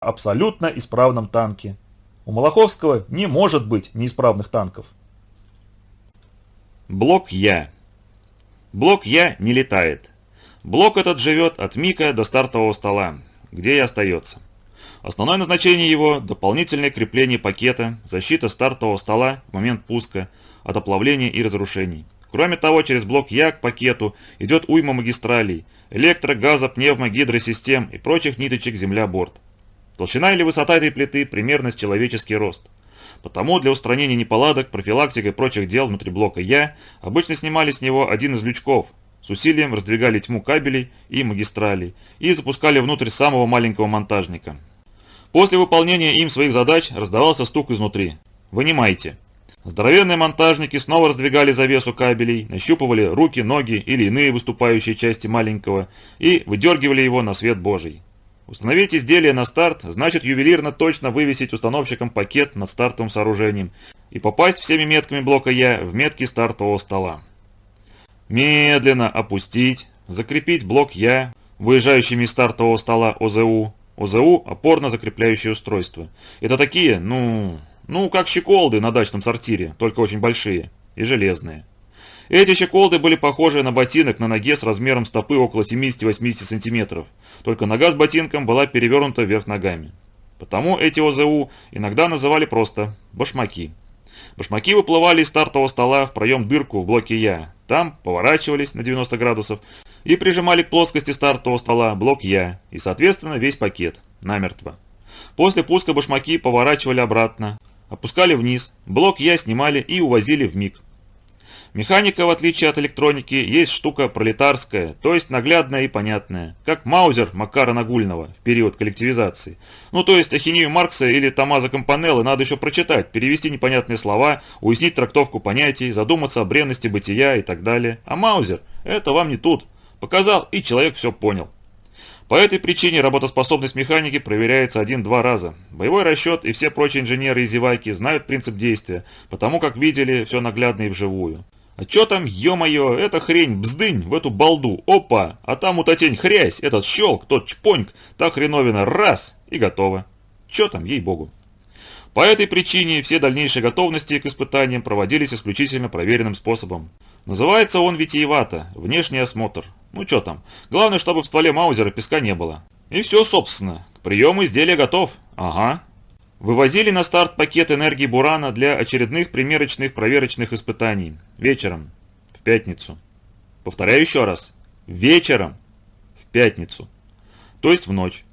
абсолютно исправном танке. У Малаховского не может быть неисправных танков. Блок Я. Блок Я не летает. Блок этот живет от Мика до стартового стола, где и остается. Основное назначение его – дополнительное крепление пакета, защита стартового стола в момент пуска от оплавления и разрушений. Кроме того, через блок Я к пакету идет уйма магистралей, электро, газа, пневмо, гидросистем и прочих ниточек земля-борт. Толщина или высота этой плиты примерно с человеческий рост. Потому для устранения неполадок, профилактики и прочих дел внутри блока Я обычно снимали с него один из лючков, с усилием раздвигали тьму кабелей и магистралей и запускали внутрь самого маленького монтажника. После выполнения им своих задач раздавался стук изнутри. «Вынимайте». Здоровенные монтажники снова раздвигали завесу кабелей, нащупывали руки, ноги или иные выступающие части маленького и выдергивали его на свет Божий. Установить изделие на старт значит ювелирно точно вывесить установщиком пакет над стартовым сооружением и попасть всеми метками блока Я в метки стартового стола. Медленно опустить, закрепить блок Я, выезжающими из стартового стола ОЗУ, ОЗУ – опорно-закрепляющее устройство. Это такие, ну, ну, как щеколды на дачном сортире, только очень большие и железные. Эти щеколды были похожи на ботинок на ноге с размером стопы около 70-80 см, только нога с ботинком была перевернута вверх ногами. Потому эти ОЗУ иногда называли просто башмаки. Башмаки выплывали из стартового стола в проем дырку в блоке Я. Там поворачивались на 90 градусов и прижимали к плоскости стартового стола блок Я и, соответственно, весь пакет, намертво. После пуска башмаки поворачивали обратно, опускали вниз, блок Я снимали и увозили в МИГ. Механика, в отличие от электроники, есть штука пролетарская, то есть наглядная и понятная, как Маузер Макара Нагульного в период коллективизации. Ну то есть ахинею Маркса или Томазо Компанеллы надо еще прочитать, перевести непонятные слова, уяснить трактовку понятий, задуматься о бренности бытия и так далее. А Маузер – это вам не тут. Показал, и человек все понял. По этой причине работоспособность механики проверяется один-два раза. Боевой расчет и все прочие инженеры и зевайки знают принцип действия, потому как видели все наглядно и вживую. А чё там, ё-моё, эта хрень, бздынь, в эту балду, опа, а там у татень хрясь, этот щелк, тот чпоньк, та хреновина, раз, и готово. Чё там, ей-богу. По этой причине все дальнейшие готовности к испытаниям проводились исключительно проверенным способом. Называется он витиевато, внешний осмотр. Ну чё там, главное, чтобы в стволе маузера песка не было. И все, собственно, к приему изделия готов. Ага, Вывозили на старт пакет энергии Бурана для очередных примерочных проверочных испытаний. Вечером. В пятницу. Повторяю еще раз. Вечером. В пятницу. То есть в ночь.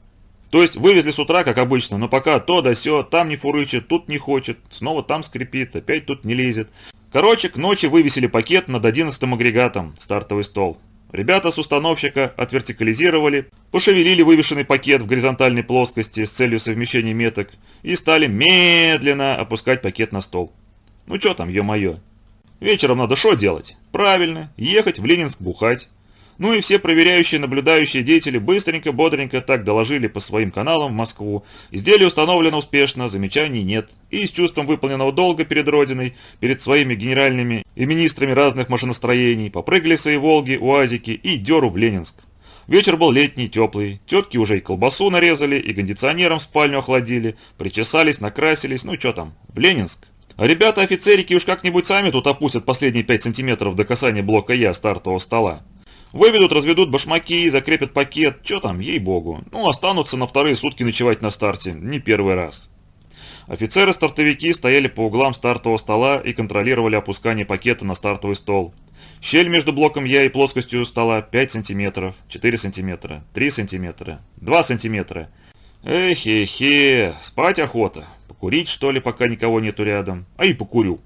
То есть вывезли с утра, как обычно, но пока то да сё, там не фурычит, тут не хочет, снова там скрипит, опять тут не лезет. Короче, к ночи вывесили пакет над 11 агрегатом, стартовый стол. Ребята с установщика отвертикализировали, пошевелили вывешенный пакет в горизонтальной плоскости с целью совмещения меток и стали медленно опускать пакет на стол. Ну что там, ё-моё. Вечером надо что делать? Правильно, ехать в Ленинск бухать. Ну и все проверяющие, наблюдающие деятели быстренько-бодренько так доложили по своим каналам в Москву. Изделие установлено успешно, замечаний нет. И с чувством выполненного долга перед Родиной, перед своими генеральными и министрами разных машиностроений, попрыгали в свои «Волги», «УАЗики» и дёру в Ленинск. Вечер был летний, теплый. Тетки уже и колбасу нарезали, и кондиционером спальню охладили, причесались, накрасились, ну что там, в Ленинск. А ребята-офицерики уж как-нибудь сами тут опустят последние 5 сантиметров до касания блока Я стартового стола. Выведут, разведут башмаки, закрепят пакет, что там, ей-богу. Ну, останутся на вторые сутки ночевать на старте, не первый раз. Офицеры-стартовики стояли по углам стартового стола и контролировали опускание пакета на стартовый стол. Щель между блоком Я и плоскостью стола 5 сантиметров, 4 сантиметра, 3 сантиметра, 2 сантиметра. Эхе-хе, спать охота. Покурить, что ли, пока никого нету рядом? А и покурю.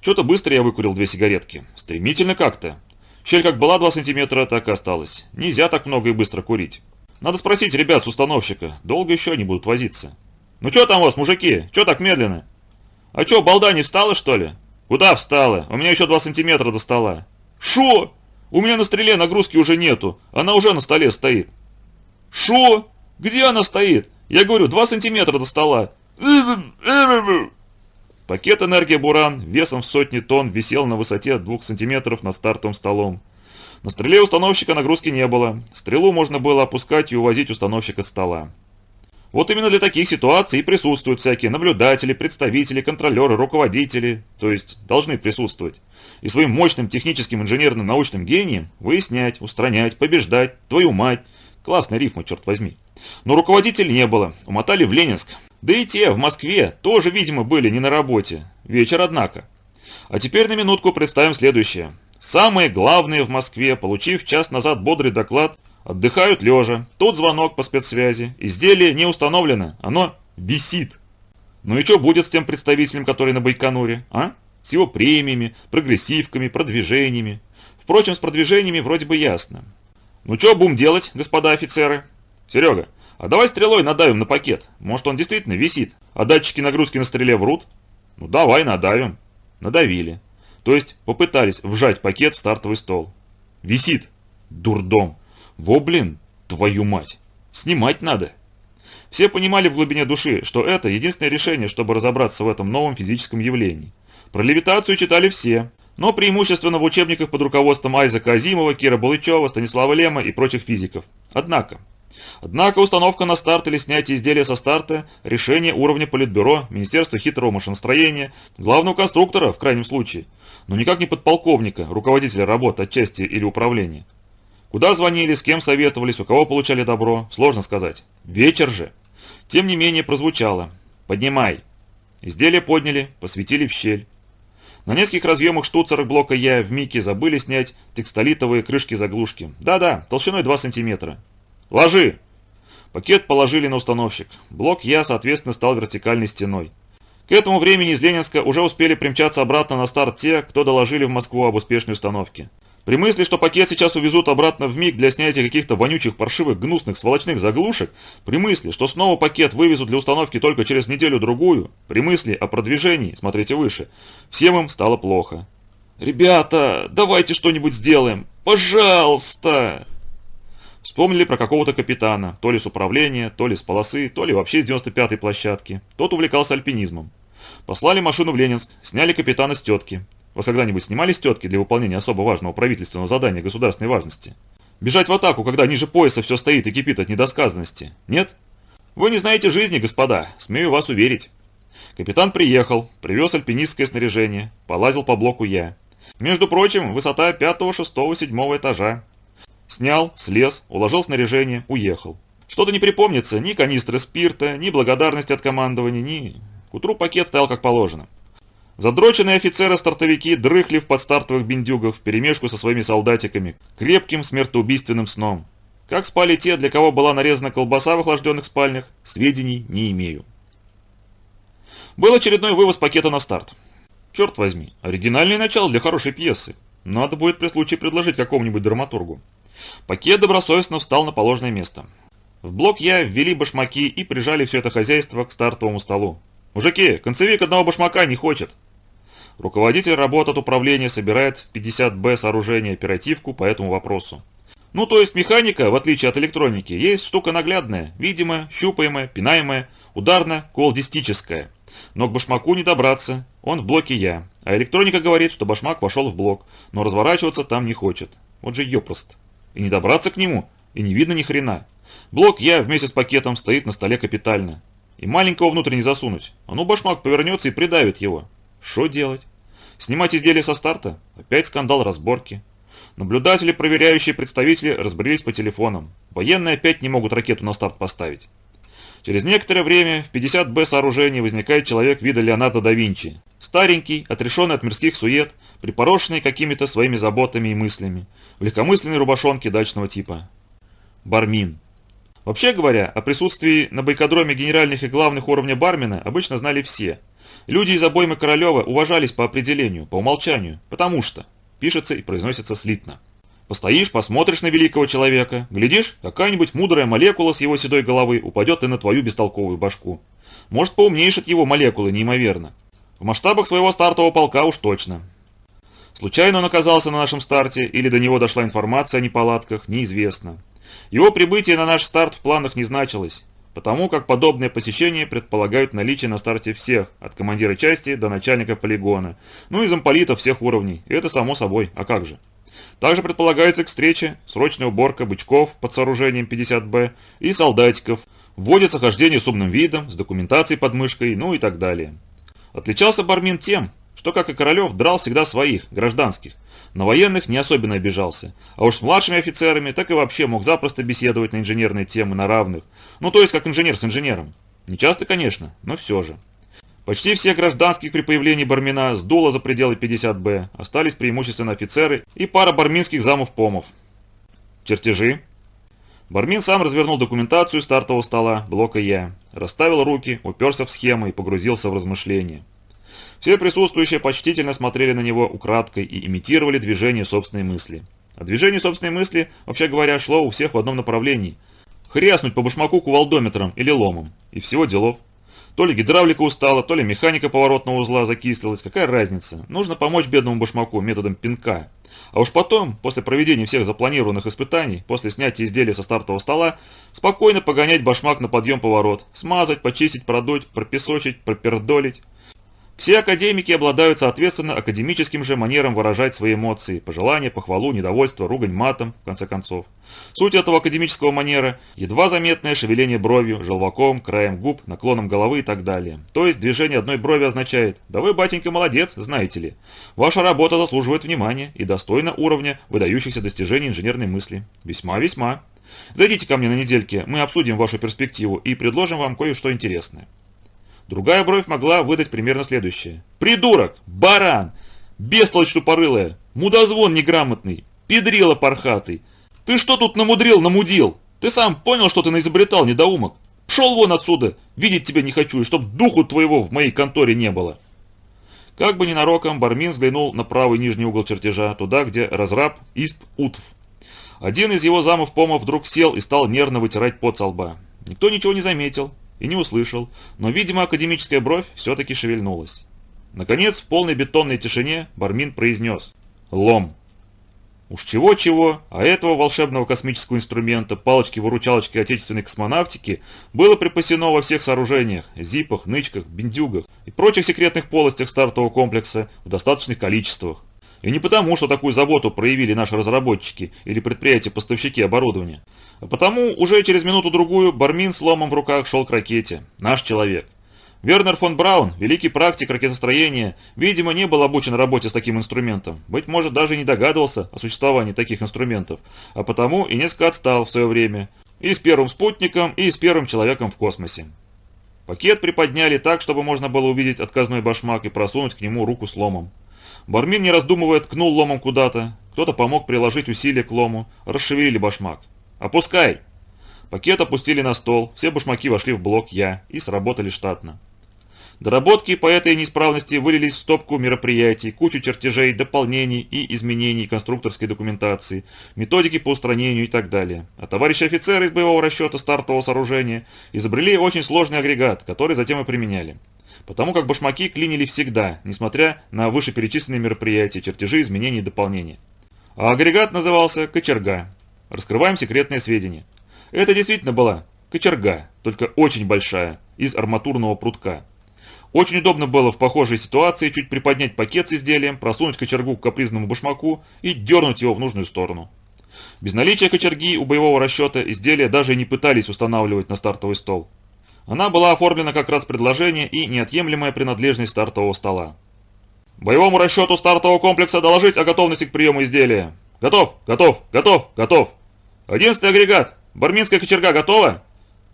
Что-то быстро я выкурил две сигаретки. Стремительно как-то. Щель как была 2 сантиметра, так и осталась. Нельзя так много и быстро курить. Надо спросить ребят с установщика, долго еще они будут возиться. Ну что там у вас, мужики, что так медленно? А что, балда не встала, что ли? Куда встала? У меня еще 2 сантиметра до стола. Шо? У меня на стреле нагрузки уже нету, она уже на столе стоит. Шо? Где она стоит? Я говорю, 2 сантиметра до стола. Пакет энергии «Буран» весом в сотни тонн висел на высоте 2 сантиметров над стартовым столом. На стреле установщика нагрузки не было. Стрелу можно было опускать и увозить установщик от стола. Вот именно для таких ситуаций и присутствуют всякие наблюдатели, представители, контролеры, руководители, то есть должны присутствовать. И своим мощным техническим инженерным научным гением выяснять, устранять, побеждать, твою мать. Классная рифма, черт возьми. Но руководителей не было, умотали в Ленинск. Да и те в Москве тоже, видимо, были не на работе. Вечер, однако. А теперь на минутку представим следующее. Самые главные в Москве, получив час назад бодрый доклад, Отдыхают лежа. Тут звонок по спецсвязи. Изделие не установлено. Оно висит. Ну и что будет с тем представителем, который на Байконуре, а? С его премиями, прогрессивками, продвижениями. Впрочем, с продвижениями вроде бы ясно. Ну что будем делать, господа офицеры? Серега, а давай стрелой надавим на пакет. Может он действительно висит, а датчики нагрузки на стреле врут? Ну давай надавим. Надавили. То есть попытались вжать пакет в стартовый стол. Висит. Дурдом. Во, блин, твою мать. Снимать надо. Все понимали в глубине души, что это единственное решение, чтобы разобраться в этом новом физическом явлении. Про левитацию читали все, но преимущественно в учебниках под руководством Айзека Азимова, Кира Балычева, Станислава Лема и прочих физиков. Однако, Однако установка на старт или снятие изделия со старта – решение уровня Политбюро, Министерства хитрого машиностроения, главного конструктора в крайнем случае, но никак не подполковника, руководителя работы отчасти или управления. Куда звонили, с кем советовались, у кого получали добро, сложно сказать. Вечер же. Тем не менее прозвучало. «Поднимай». Изделие подняли, посветили в щель. На нескольких разъемах штуцерах блока Я в Мике забыли снять текстолитовые крышки-заглушки. Да-да, толщиной 2 сантиметра. «Ложи!» Пакет положили на установщик. Блок Я, соответственно, стал вертикальной стеной. К этому времени из Ленинска уже успели примчаться обратно на старт те, кто доложили в Москву об успешной установке. При мысли, что пакет сейчас увезут обратно в МИГ для снятия каких-то вонючих, паршивых, гнусных, сволочных заглушек, при мысли, что снова пакет вывезут для установки только через неделю-другую, при мысли о продвижении, смотрите выше, всем им стало плохо. «Ребята, давайте что-нибудь сделаем! Пожалуйста!» Вспомнили про какого-то капитана, то ли с управления, то ли с полосы, то ли вообще с 95-й площадки. Тот увлекался альпинизмом. Послали машину в Ленинск, сняли капитана с тетки. Вас когда-нибудь снимали с тетки для выполнения особо важного правительственного задания государственной важности? Бежать в атаку, когда ниже пояса все стоит и кипит от недосказанности? Нет? Вы не знаете жизни, господа, смею вас уверить. Капитан приехал, привез альпинистское снаряжение, полазил по блоку я. Между прочим, высота пятого, шестого, седьмого этажа. Снял, слез, уложил снаряжение, уехал. Что-то не припомнится, ни канистры спирта, ни благодарности от командования, ни... К утру пакет стоял как положено. Задроченные офицеры-стартовики дрыхли в подстартовых бендюгах вперемешку со своими солдатиками, крепким смертоубийственным сном. Как спали те, для кого была нарезана колбаса в охлажденных спальнях, сведений не имею. Был очередной вывоз пакета на старт. Черт возьми, оригинальное начало для хорошей пьесы. Надо будет при случае предложить какому-нибудь драматургу. Пакет добросовестно встал на положенное место. В блок я ввели башмаки и прижали все это хозяйство к стартовому столу. «Мужики, концевик одного башмака не хочет!» Руководитель работ от управления собирает в 50Б сооружение оперативку по этому вопросу. Ну то есть механика, в отличие от электроники, есть штука наглядная, видимая, щупаемая, пинаемая, ударно-колдистическая. Но к башмаку не добраться, он в блоке я. А электроника говорит, что башмак вошел в блок, но разворачиваться там не хочет. Вот же ёпрост. И не добраться к нему, и не видно ни хрена. Блок я вместе с пакетом стоит на столе капитально. И маленького внутрь не засунуть. А ну башмак повернется и придавит его. Что делать? Снимать изделие со старта? Опять скандал разборки. Наблюдатели, проверяющие представители разбрелись по телефонам. Военные опять не могут ракету на старт поставить. Через некоторое время в 50Б сооружении возникает человек вида Леонардо да Винчи. Старенький, отрешенный от мирских сует, припорошенный какими-то своими заботами и мыслями, в легкомысленной рубашонке дачного типа. Бармин. Вообще говоря, о присутствии на бойкодроме генеральных и главных уровня бармена обычно знали все. Люди из обоймы Королева уважались по определению, по умолчанию, потому что пишется и произносится слитно. Постоишь, посмотришь на великого человека, глядишь, какая-нибудь мудрая молекула с его седой головы упадет и на твою бестолковую башку. Может, поумнеешь от его молекулы неимоверно. В масштабах своего стартового полка уж точно. Случайно он оказался на нашем старте или до него дошла информация о неполадках, неизвестно. Его прибытие на наш старт в планах не значилось, потому как подобные посещения предполагают наличие на старте всех, от командира части до начальника полигона, ну и замполитов всех уровней, и это само собой, а как же. Также предполагается к встрече срочная уборка бычков под сооружением 50Б и солдатиков, Вводится хождение с умным видом, с документацией под мышкой, ну и так далее. Отличался Бармин тем, что, как и Королев, драл всегда своих, гражданских. На военных не особенно обижался, а уж с младшими офицерами так и вообще мог запросто беседовать на инженерные темы на равных, ну то есть как инженер с инженером. Не часто, конечно, но все же. Почти все гражданских при появлении Бармина сдуло за пределы 50Б, остались преимущественно офицеры и пара барминских замов-помов. Чертежи. Бармин сам развернул документацию стартового стола, блока Я, расставил руки, уперся в схему и погрузился в размышления. Все присутствующие почтительно смотрели на него украдкой и имитировали движение собственной мысли. А движение собственной мысли, вообще говоря, шло у всех в одном направлении. Хряснуть по башмаку кувалдометром или ломом. И всего делов. То ли гидравлика устала, то ли механика поворотного узла закислилась. Какая разница? Нужно помочь бедному башмаку методом пинка. А уж потом, после проведения всех запланированных испытаний, после снятия изделия со стартового стола, спокойно погонять башмак на подъем-поворот, смазать, почистить, продуть, пропесочить, пропердолить. Все академики обладают соответственно академическим же манером выражать свои эмоции, пожелания, похвалу, недовольство, ругань матом, в конце концов. Суть этого академического манера – едва заметное шевеление бровью, желваком, краем губ, наклоном головы и так далее. То есть движение одной брови означает «Да вы, батенька, молодец, знаете ли. Ваша работа заслуживает внимания и достойна уровня выдающихся достижений инженерной мысли. Весьма-весьма. Зайдите ко мне на недельке, мы обсудим вашу перспективу и предложим вам кое-что интересное». Другая бровь могла выдать примерно следующее. «Придурок! Баран! Бестолочь тупорылая! Мудозвон неграмотный! Педрила пархатый! Ты что тут намудрил, намудил? Ты сам понял, что ты наизобретал, недоумок? Пшел вон отсюда! Видеть тебя не хочу, и чтоб духу твоего в моей конторе не было!» Как бы ненароком, Бармин взглянул на правый нижний угол чертежа, туда, где разраб Исп Утв. Один из его замов-помов вдруг сел и стал нервно вытирать пот со лба. Никто ничего не заметил, и не услышал, но, видимо, академическая бровь все-таки шевельнулась. Наконец, в полной бетонной тишине Бармин произнес «Лом». Уж чего-чего, а этого волшебного космического инструмента, палочки-выручалочки отечественной космонавтики, было припасено во всех сооружениях, зипах, нычках, бендюгах и прочих секретных полостях стартового комплекса в достаточных количествах. И не потому, что такую заботу проявили наши разработчики или предприятия-поставщики оборудования, а потому уже через минуту-другую Бармин с ломом в руках шел к ракете. Наш человек. Вернер фон Браун, великий практик ракетостроения, видимо, не был обучен работе с таким инструментом. Быть может, даже не догадывался о существовании таких инструментов, а потому и несколько отстал в свое время. И с первым спутником, и с первым человеком в космосе. Пакет приподняли так, чтобы можно было увидеть отказной башмак и просунуть к нему руку с ломом. Бармин, не раздумывая, ткнул ломом куда-то. Кто-то помог приложить усилие к лому, расшевелили башмак. «Опускай!» Пакет опустили на стол, все башмаки вошли в блок «Я» и сработали штатно. Доработки по этой неисправности вылились в стопку мероприятий, кучу чертежей, дополнений и изменений конструкторской документации, методики по устранению и так далее. А товарищи офицеры из боевого расчета стартового сооружения изобрели очень сложный агрегат, который затем и применяли. Потому как башмаки клинили всегда, несмотря на вышеперечисленные мероприятия, чертежи, изменения и дополнения. А агрегат назывался «Кочерга». Раскрываем секретные сведения. Это действительно была кочерга, только очень большая, из арматурного прутка. Очень удобно было в похожей ситуации чуть приподнять пакет с изделием, просунуть кочергу к капризному башмаку и дернуть его в нужную сторону. Без наличия кочерги у боевого расчета изделия даже не пытались устанавливать на стартовый стол. Она была оформлена как раз предложение и неотъемлемая принадлежность стартового стола. Боевому расчету стартового комплекса доложить о готовности к приему изделия. Готов, готов, готов, готов. Одиннадцатый агрегат. Барминская кочерга готова?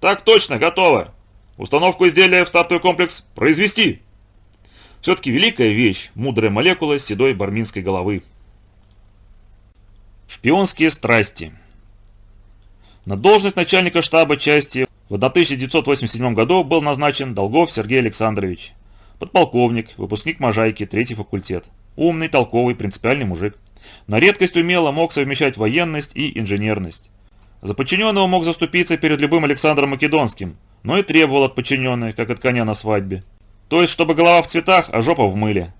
Так точно, готова. Установку изделия в стартовый комплекс произвести. Все-таки великая вещь, мудрая молекула седой барминской головы. Шпионские страсти. На должность начальника штаба части в 1987 году был назначен Долгов Сергей Александрович. Подполковник, выпускник Можайки, третий факультет. Умный, толковый, принципиальный мужик. На редкость умело мог совмещать военность и инженерность. За подчиненного мог заступиться перед любым Александром Македонским, но и требовал от подчиненной, как от коня на свадьбе. То есть, чтобы голова в цветах, а жопа в мыле.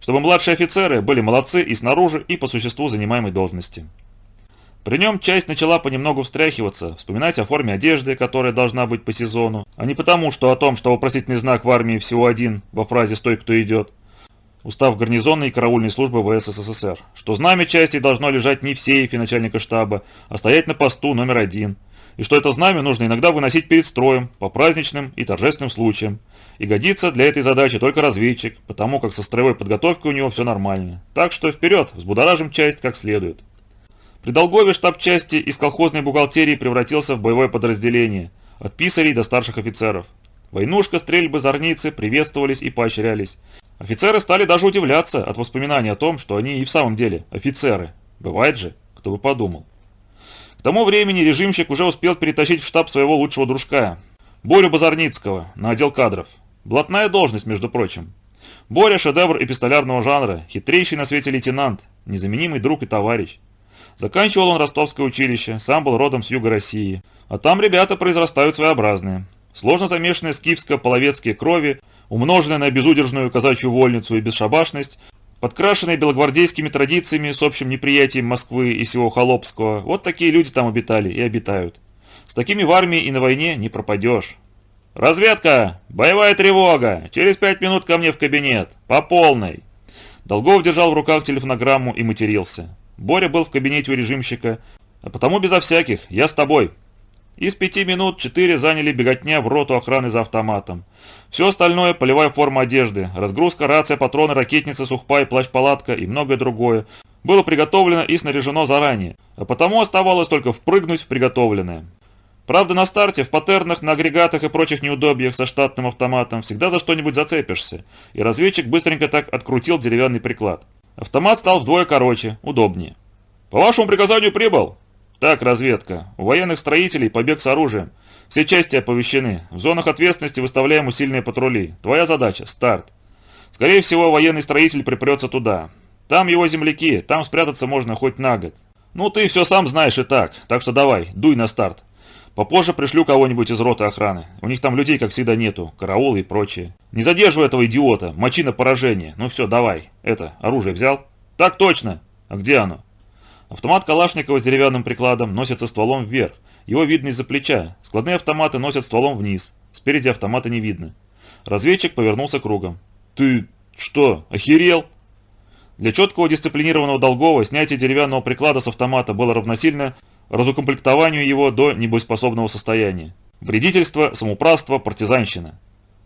Чтобы младшие офицеры были молодцы и снаружи, и по существу занимаемой должности. При нем часть начала понемногу встряхиваться, вспоминать о форме одежды, которая должна быть по сезону, а не потому, что о том, что вопросительный знак в армии всего один во фразе «стой, кто идет», Устав гарнизонной и караульной службы ВС СССР, что знамя части должно лежать не в сейфе начальника штаба, а стоять на посту номер один. и что это знамя нужно иногда выносить перед строем, по праздничным и торжественным случаям. И годится для этой задачи только разведчик, потому как со строевой подготовкой у него все нормально. Так что вперед, взбудоражим часть как следует. При Долгове штаб части из колхозной бухгалтерии превратился в боевое подразделение, от писарей до старших офицеров. Войнушка, стрельбы, зорницы приветствовались и поощрялись. Офицеры стали даже удивляться от воспоминаний о том, что они и в самом деле офицеры. Бывает же, кто бы подумал. К тому времени режимщик уже успел перетащить в штаб своего лучшего дружка, Борю Базарницкого, на отдел кадров. Блатная должность, между прочим. Боря – шедевр эпистолярного жанра, хитрейший на свете лейтенант, незаменимый друг и товарищ. Заканчивал он ростовское училище, сам был родом с юга России. А там ребята произрастают своеобразные. Сложно замешанные скифско-половецкие крови, умноженные на безудержную казачью вольницу и бесшабашность, подкрашенные белогвардейскими традициями с общим неприятием Москвы и всего Холопского, вот такие люди там обитали и обитают. С такими в армии и на войне не пропадешь. «Разведка! Боевая тревога! Через пять минут ко мне в кабинет! По полной!» Долгов держал в руках телефонограмму и матерился. Боря был в кабинете у режимщика, а потому безо всяких «я с тобой». Из пяти минут четыре заняли беготня в роту охраны за автоматом. Все остальное – полевая форма одежды, разгрузка, рация, патроны, ракетница, сухпай, плащ-палатка и многое другое – было приготовлено и снаряжено заранее, а потому оставалось только впрыгнуть в приготовленное. Правда, на старте, в паттернах, на агрегатах и прочих неудобьях со штатным автоматом всегда за что-нибудь зацепишься, и разведчик быстренько так открутил деревянный приклад. Автомат стал вдвое короче, удобнее. «По вашему приказанию прибыл!» «Так, разведка. У военных строителей побег с оружием. Все части оповещены. В зонах ответственности выставляем усиленные патрули. Твоя задача – старт. Скорее всего, военный строитель припрется туда. Там его земляки, там спрятаться можно хоть на год. Ну, ты все сам знаешь и так, так что давай, дуй на старт. Попозже пришлю кого-нибудь из роты охраны. У них там людей, как всегда, нету, караулы и прочее. Не задерживай этого идиота, мочи на поражение. Ну все, давай. Это, оружие взял? Так точно. А где оно? Автомат Калашникова с деревянным прикладом носится стволом вверх. Его видно из-за плеча. Складные автоматы носят стволом вниз. Спереди автомата не видно. Разведчик повернулся кругом. «Ты что, охерел?» Для четкого дисциплинированного Долгова снятие деревянного приклада с автомата было равносильно разукомплектованию его до небоеспособного состояния. Вредительство, самоуправство, партизанщина.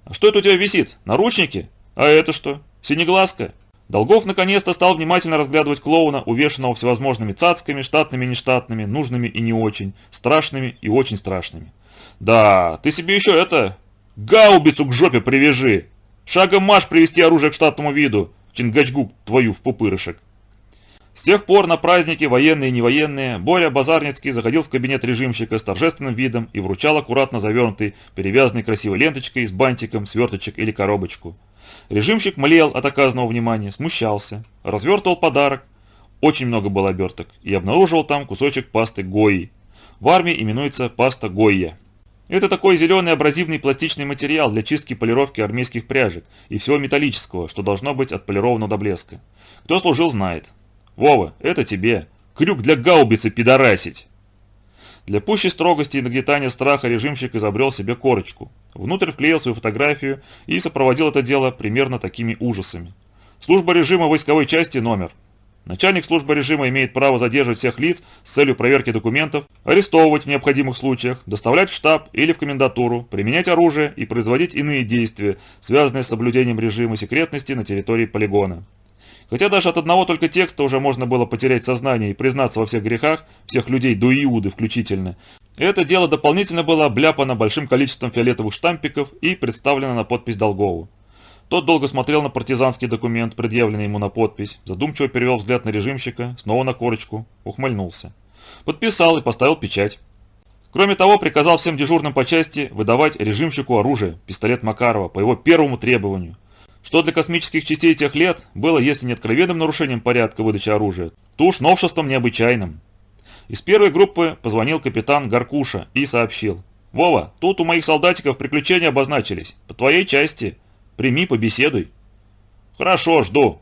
«А что это у тебя висит? Наручники? А это что? Синеглазка?» Долгов наконец-то стал внимательно разглядывать клоуна, увешанного всевозможными цацками, штатными и нештатными, нужными и не очень, страшными и очень страшными. «Да, ты себе еще это... гаубицу к жопе привяжи! Шагом марш привести оружие к штатному виду, Чингачгук твою в пупырышек!» С тех пор на праздники, военные и невоенные, Боря Базарницкий заходил в кабинет режимщика с торжественным видом и вручал аккуратно завернутый, перевязанный красивой ленточкой с бантиком, сверточек или коробочку. Режимщик млел от оказанного внимания, смущался, развертывал подарок, очень много было оберток, и обнаруживал там кусочек пасты Гои. В армии именуется паста Гойя. Это такой зеленый абразивный пластичный материал для чистки и полировки армейских пряжек и всего металлического, что должно быть отполировано до блеска. Кто служил, знает. Вова, это тебе. Крюк для гаубицы пидорасить. Для пущей строгости и нагнетания страха режимщик изобрел себе корочку. Внутрь вклеил свою фотографию и сопроводил это дело примерно такими ужасами. Служба режима войсковой части номер. Начальник службы режима имеет право задерживать всех лиц с целью проверки документов, арестовывать в необходимых случаях, доставлять в штаб или в комендатуру, применять оружие и производить иные действия, связанные с соблюдением режима секретности на территории полигона. Хотя даже от одного только текста уже можно было потерять сознание и признаться во всех грехах, всех людей до Иуды включительно. Это дело дополнительно было обляпано большим количеством фиолетовых штампиков и представлено на подпись Долгову. Тот долго смотрел на партизанский документ, предъявленный ему на подпись, задумчиво перевел взгляд на режимщика, снова на корочку, ухмыльнулся. Подписал и поставил печать. Кроме того, приказал всем дежурным по части выдавать режимщику оружие, пистолет Макарова, по его первому требованию – что для космических частей тех лет было, если не откровенным нарушением порядка выдачи оружия, то уж новшеством необычайным. Из первой группы позвонил капитан Гаркуша и сообщил. «Вова, тут у моих солдатиков приключения обозначились. По твоей части. Прими, побеседуй». «Хорошо, жду».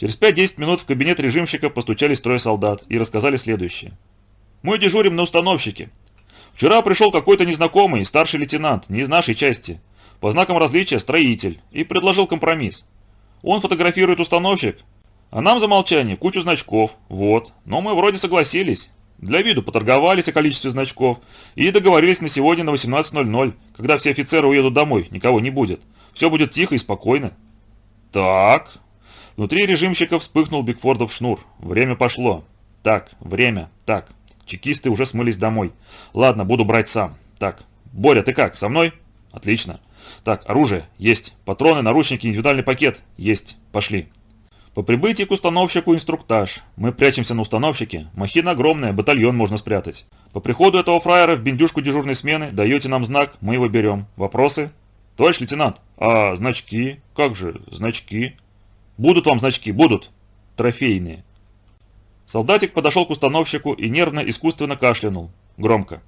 Через 5-10 минут в кабинет режимщика постучались трое солдат и рассказали следующее. «Мы дежурим на установщике. Вчера пришел какой-то незнакомый, старший лейтенант, не из нашей части по знакам различия строитель, и предложил компромисс. Он фотографирует установщик, а нам за молчание кучу значков, вот, но мы вроде согласились. Для виду поторговались о количестве значков и договорились на сегодня на 18.00, когда все офицеры уедут домой, никого не будет. Все будет тихо и спокойно. Так. Внутри режимщика вспыхнул Бигфордов шнур. Время пошло. Так, время. Так. Чекисты уже смылись домой. Ладно, буду брать сам. Так. Боря, ты как, со мной? Отлично. Так, оружие. Есть. Патроны, наручники, индивидуальный пакет. Есть. Пошли. По прибытии к установщику инструктаж. Мы прячемся на установщике. Махина огромная, батальон можно спрятать. По приходу этого фраера в бендюшку дежурной смены даете нам знак, мы его берем. Вопросы? Товарищ лейтенант, а значки? Как же, значки? Будут вам значки, будут. Трофейные. Солдатик подошел к установщику и нервно, искусственно кашлянул. Громко.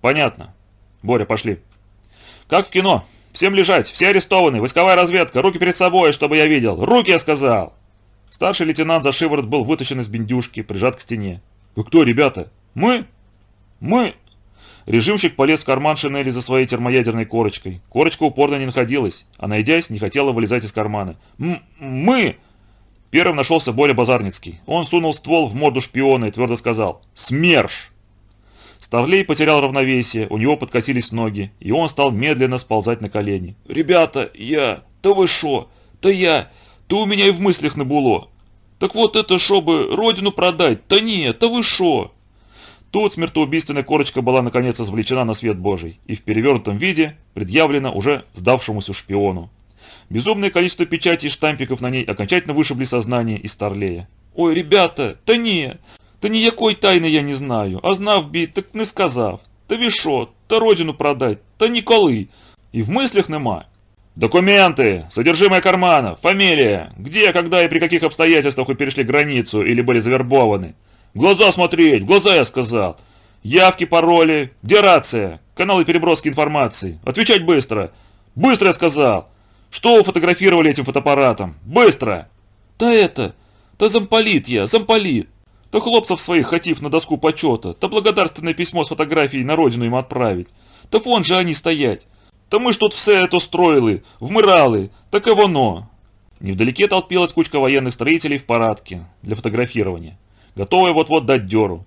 Понятно. Боря, пошли. Как в кино. Всем лежать, все арестованы, войсковая разведка, руки перед собой, чтобы я видел. Руки, я сказал. Старший лейтенант за шиворот был вытащен из бендюшки, прижат к стене. «Вы кто, ребята?» «Мы?» «Мы?» Режимщик полез в карман шинели за своей термоядерной корочкой. Корочка упорно не находилась, а найдясь, не хотела вылезать из кармана. М «Мы?» Первым нашелся Боря Базарницкий. Он сунул ствол в морду шпиона и твердо сказал «СМЕРШ!». Старлей потерял равновесие, у него подкосились ноги, и он стал медленно сползать на колени. «Ребята, я... Да вы шо? Да я... То у меня и в мыслях не было. Так вот это, чтобы родину продать, да нет, да вы шо? Тут смертоубийственная корочка была наконец извлечена на свет Божий и в перевернутом виде предъявлена уже сдавшемуся шпиону. Безумное количество печатей и штампиков на ней окончательно вышибли сознание из Старлея. «Ой, ребята, да не, да ніякої тайны я не знаю, а знав би, так не сказав. Та ви шо, та родину продать, та ніколи. И в мыслях нема. «Документы! Содержимое кармана! Фамилия! Где, когда и при каких обстоятельствах вы перешли границу или были завербованы? В глаза смотреть! В глаза, я сказал! Явки, пароли! Где рация? Каналы переброски информации! Отвечать быстро! Быстро, я сказал! Что вы фотографировали этим фотоаппаратом? Быстро!» «Да это! Да замполит я, замполит! Да хлопцев своих хотив на доску почета, да благодарственное письмо с фотографией на родину им отправить! Да вон же они стоять! Та ми ж тут все это строили, вмирали, так и воно. Невдалеке толпилась кучка военных строителей в парадке для фотографирования, готовая вот-вот дать дёру.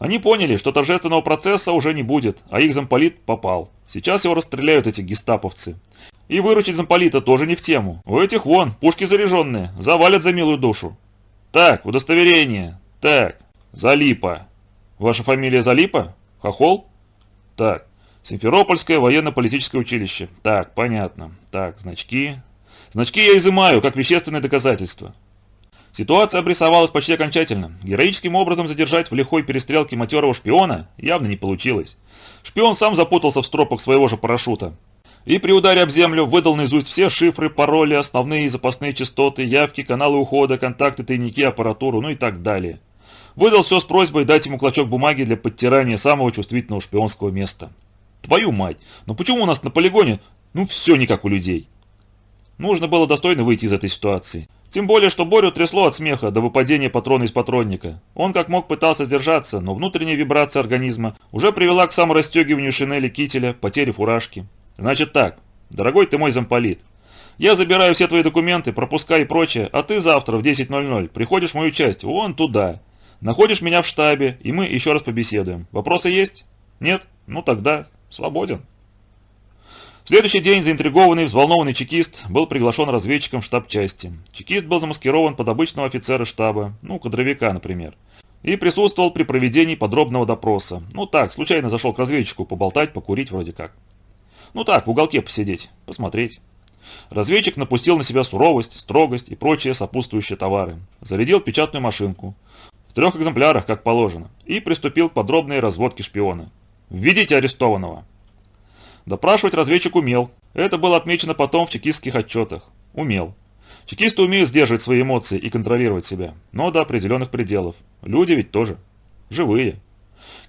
Они поняли, что торжественного процесса уже не будет, а их замполит попал. Сейчас его расстреляют эти гестаповцы. И выручить замполита тоже не в тему. У этих вон, пушки заряженные, завалят за милую душу. Так, удостоверение. Так, Залипа. Ваша фамилия Залипа? Хохол? Так, Симферопольское военно-политическое училище. Так, понятно. Так, значки. Значки я изымаю, как вещественное доказательство. Ситуация обрисовалась почти окончательно. Героическим образом задержать в лихой перестрелке матерого шпиона явно не получилось. Шпион сам запутался в стропах своего же парашюта. И при ударе об землю выдал наизусть все шифры, пароли, основные и запасные частоты, явки, каналы ухода, контакты, тайники, аппаратуру, ну и так далее. Выдал все с просьбой дать ему клочок бумаги для подтирания самого чувствительного шпионского места. Твою мать, ну почему у нас на полигоне, ну все не как у людей? Нужно было достойно выйти из этой ситуации. Тем более, что Борю трясло от смеха до выпадения патрона из патронника. Он как мог пытался сдержаться, но внутренняя вибрация организма уже привела к саморастегиванию шинели кителя, потере фуражки. Значит так, дорогой ты мой замполит, я забираю все твои документы, пропуска и прочее, а ты завтра в 10.00 приходишь в мою часть, вон туда. Находишь меня в штабе, и мы еще раз побеседуем. Вопросы есть? Нет? Ну тогда Свободен. В следующий день заинтригованный, взволнованный чекист был приглашен разведчиком в штаб части. Чекист был замаскирован под обычного офицера штаба, ну, кадровика, например, и присутствовал при проведении подробного допроса. Ну так, случайно зашел к разведчику поболтать, покурить вроде как. Ну так, в уголке посидеть, посмотреть. Разведчик напустил на себя суровость, строгость и прочие сопутствующие товары. Зарядил печатную машинку. В трех экземплярах, как положено. И приступил к подробной разводке шпиона. Введите арестованного. Допрашивать разведчик умел. Это было отмечено потом в чекистских отчетах. Умел. Чекисты умеют сдерживать свои эмоции и контролировать себя, но до определенных пределов. Люди ведь тоже. Живые.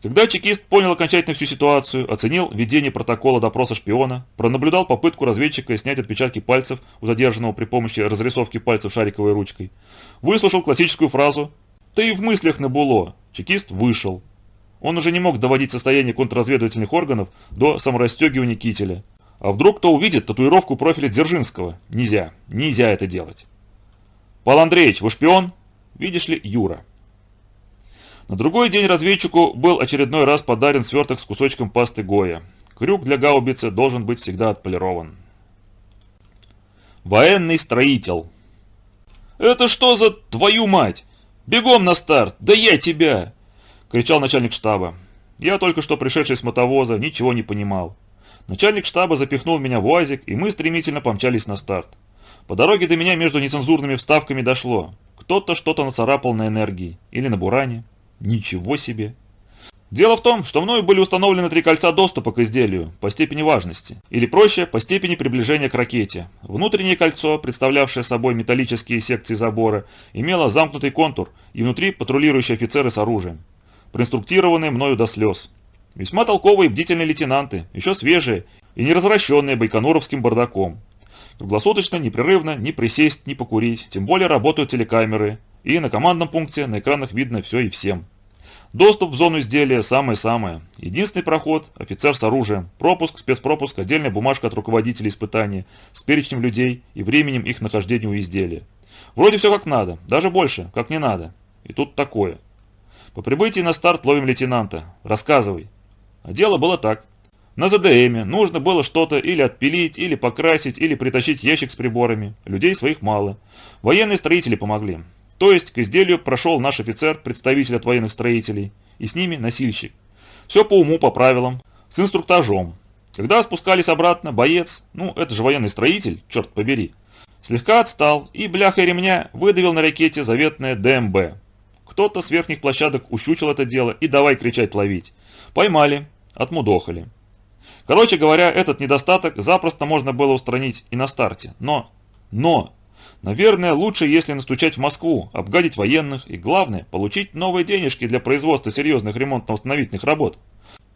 Когда чекист понял окончательно всю ситуацию, оценил ведение протокола допроса шпиона, пронаблюдал попытку разведчика снять отпечатки пальцев у задержанного при помощи разрисовки пальцев шариковой ручкой, выслушал классическую фразу «Да и в мыслях не было», чекист вышел, он уже не мог доводить состояние контрразведывательных органов до саморастегивания кителя. А вдруг кто увидит татуировку профиля Дзержинского? Нельзя, нельзя это делать. «Павел Андреевич, вы шпион?» «Видишь ли, Юра». На другой день разведчику был очередной раз подарен сверток с кусочком пасты Гоя. Крюк для гаубицы должен быть всегда отполирован. Военный строитель. «Это что за твою мать? Бегом на старт! Да я тебя!» – кричал начальник штаба. Я, только что пришедший с мотовоза, ничего не понимал. Начальник штаба запихнул меня в УАЗик, и мы стремительно помчались на старт. По дороге до меня между нецензурными вставками дошло. Кто-то что-то нацарапал на энергии. Или на буране. Ничего себе. Дело в том, что мною были установлены три кольца доступа к изделию по степени важности, или проще, по степени приближения к ракете. Внутреннее кольцо, представлявшее собой металлические секции забора, имело замкнутый контур и внутри патрулирующие офицеры с оружием, проинструктированные мною до слез. Весьма толковые и бдительные лейтенанты, еще свежие и не развращенные байконуровским бардаком. Круглосуточно, непрерывно, ни присесть, ни покурить, тем более работают телекамеры, и на командном пункте на экранах видно все и всем. Доступ в зону изделия самое-самое. Единственный проход – офицер с оружием. Пропуск, спецпропуск, отдельная бумажка от руководителя испытания с перечнем людей и временем их нахождения у изделия. Вроде все как надо, даже больше, как не надо. И тут такое. По прибытии на старт ловим лейтенанта. Рассказывай. А дело было так. На ЗДМе нужно было что-то или отпилить, или покрасить, или притащить ящик с приборами. Людей своих мало. Военные строители помогли. То есть к изделию прошел наш офицер, представитель от военных строителей, и с ними носильщик. Все по уму, по правилам, с инструктажом. Когда спускались обратно, боец, ну это же военный строитель, черт побери, слегка отстал и бляхой ремня выдавил на ракете заветное ДМБ. Кто-то с верхних площадок ущучил это дело и давай кричать ловить. Поймали, отмудохали. Короче говоря, этот недостаток запросто можно было устранить и на старте. Но, но, Наверное, лучше, если настучать в Москву, обгадить военных и, главное, получить новые денежки для производства серьезных ремонтно-восстановительных работ.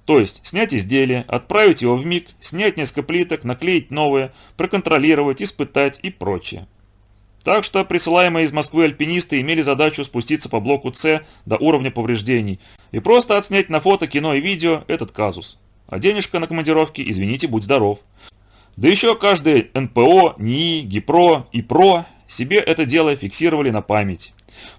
То есть, снять изделие, отправить его в МИГ, снять несколько плиток, наклеить новые, проконтролировать, испытать и прочее. Так что присылаемые из Москвы альпинисты имели задачу спуститься по блоку С до уровня повреждений и просто отснять на фото, кино и видео этот казус. А денежка на командировке, извините, будь здоров. Да еще каждый НПО, НИИ, ГИПРО и ПРО себе это дело фиксировали на память.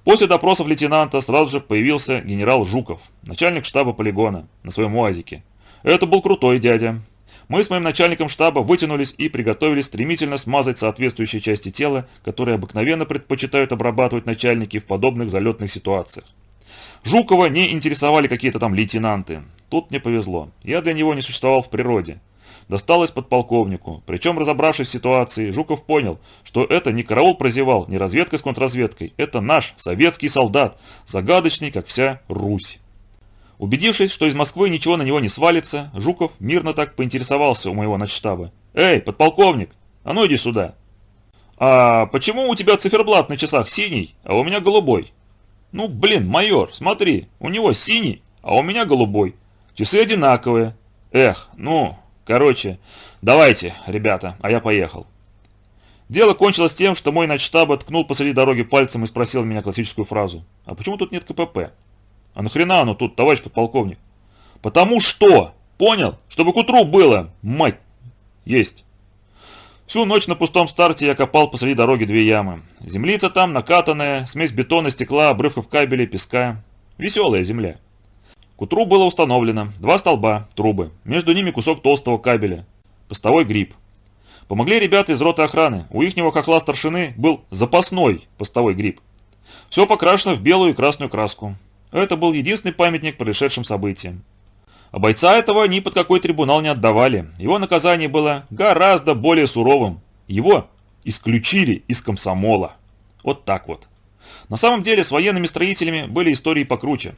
После допросов лейтенанта сразу же появился генерал Жуков, начальник штаба полигона, на своем УАЗике. Это был крутой дядя. Мы с моим начальником штаба вытянулись и приготовились стремительно смазать соответствующие части тела, которые обыкновенно предпочитают обрабатывать начальники в подобных залетных ситуациях. Жукова не интересовали какие-то там лейтенанты. Тут мне повезло. Я для него не существовал в природе досталось подполковнику. Причем, разобравшись в ситуации, Жуков понял, что это не караул прозевал, не разведка с контрразведкой. Это наш советский солдат, загадочный, как вся Русь. Убедившись, что из Москвы ничего на него не свалится, Жуков мирно так поинтересовался у моего начштаба. «Эй, подполковник, а ну иди сюда!» «А почему у тебя циферблат на часах синий, а у меня голубой?» «Ну, блин, майор, смотри, у него синий, а у меня голубой. Часы одинаковые. Эх, ну, Короче, давайте, ребята, а я поехал. Дело кончилось тем, что мой начштаба ткнул посреди дороги пальцем и спросил меня классическую фразу. А почему тут нет КПП? А нахрена оно тут, товарищ подполковник? Потому что, понял, чтобы к утру было, мать, есть. Всю ночь на пустом старте я копал посреди дороги две ямы. Землица там накатанная, смесь бетона, стекла, обрывков кабеля, песка. Веселая земля. К утру было установлено два столба, трубы, между ними кусок толстого кабеля, постовой гриб. Помогли ребята из роты охраны, у ихнего хохла старшины был запасной постовой гриб. Все покрашено в белую и красную краску. Это был единственный памятник происшедшим событиям. А бойца этого ни под какой трибунал не отдавали. Его наказание было гораздо более суровым. Его исключили из комсомола. Вот так вот. На самом деле с военными строителями были истории покруче.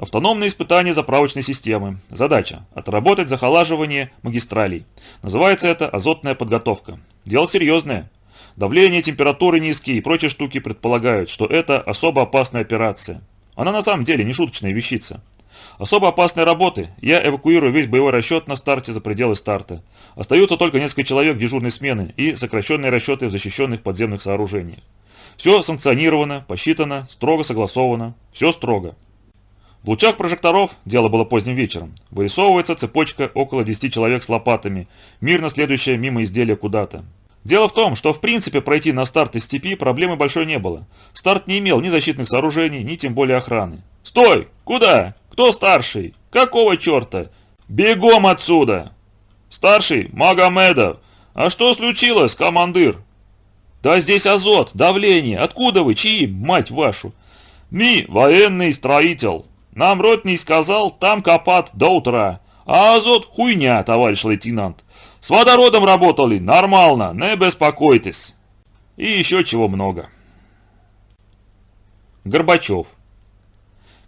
Автономные испытания заправочной системы. Задача – отработать захолаживание магистралей. Называется это азотная подготовка. Дело серьезное. Давление, температуры низкие и прочие штуки предполагают, что это особо опасная операция. Она на самом деле не шуточная вещица. Особо опасной работы я эвакуирую весь боевой расчет на старте за пределы старта. Остаются только несколько человек дежурной смены и сокращенные расчеты в защищенных подземных сооружениях. Все санкционировано, посчитано, строго согласовано. Все строго. В лучах прожекторов, дело было поздним вечером, вырисовывается цепочка около 10 человек с лопатами, мирно следующая мимо изделия куда-то. Дело в том, что в принципе пройти на старт из степи проблемы большой не было. Старт не имел ни защитных сооружений, ни тем более охраны. «Стой! Куда? Кто старший? Какого черта? Бегом отсюда!» «Старший, Магомедов! А что случилось, командир?» «Да здесь азот, давление. Откуда вы? Чьи, мать вашу?» «Ми, военный строитель. Нам ротный сказал, там копат до утра. А азот хуйня, товарищ лейтенант. С водородом работали, нормально, не беспокойтесь». И еще чего много. Горбачев.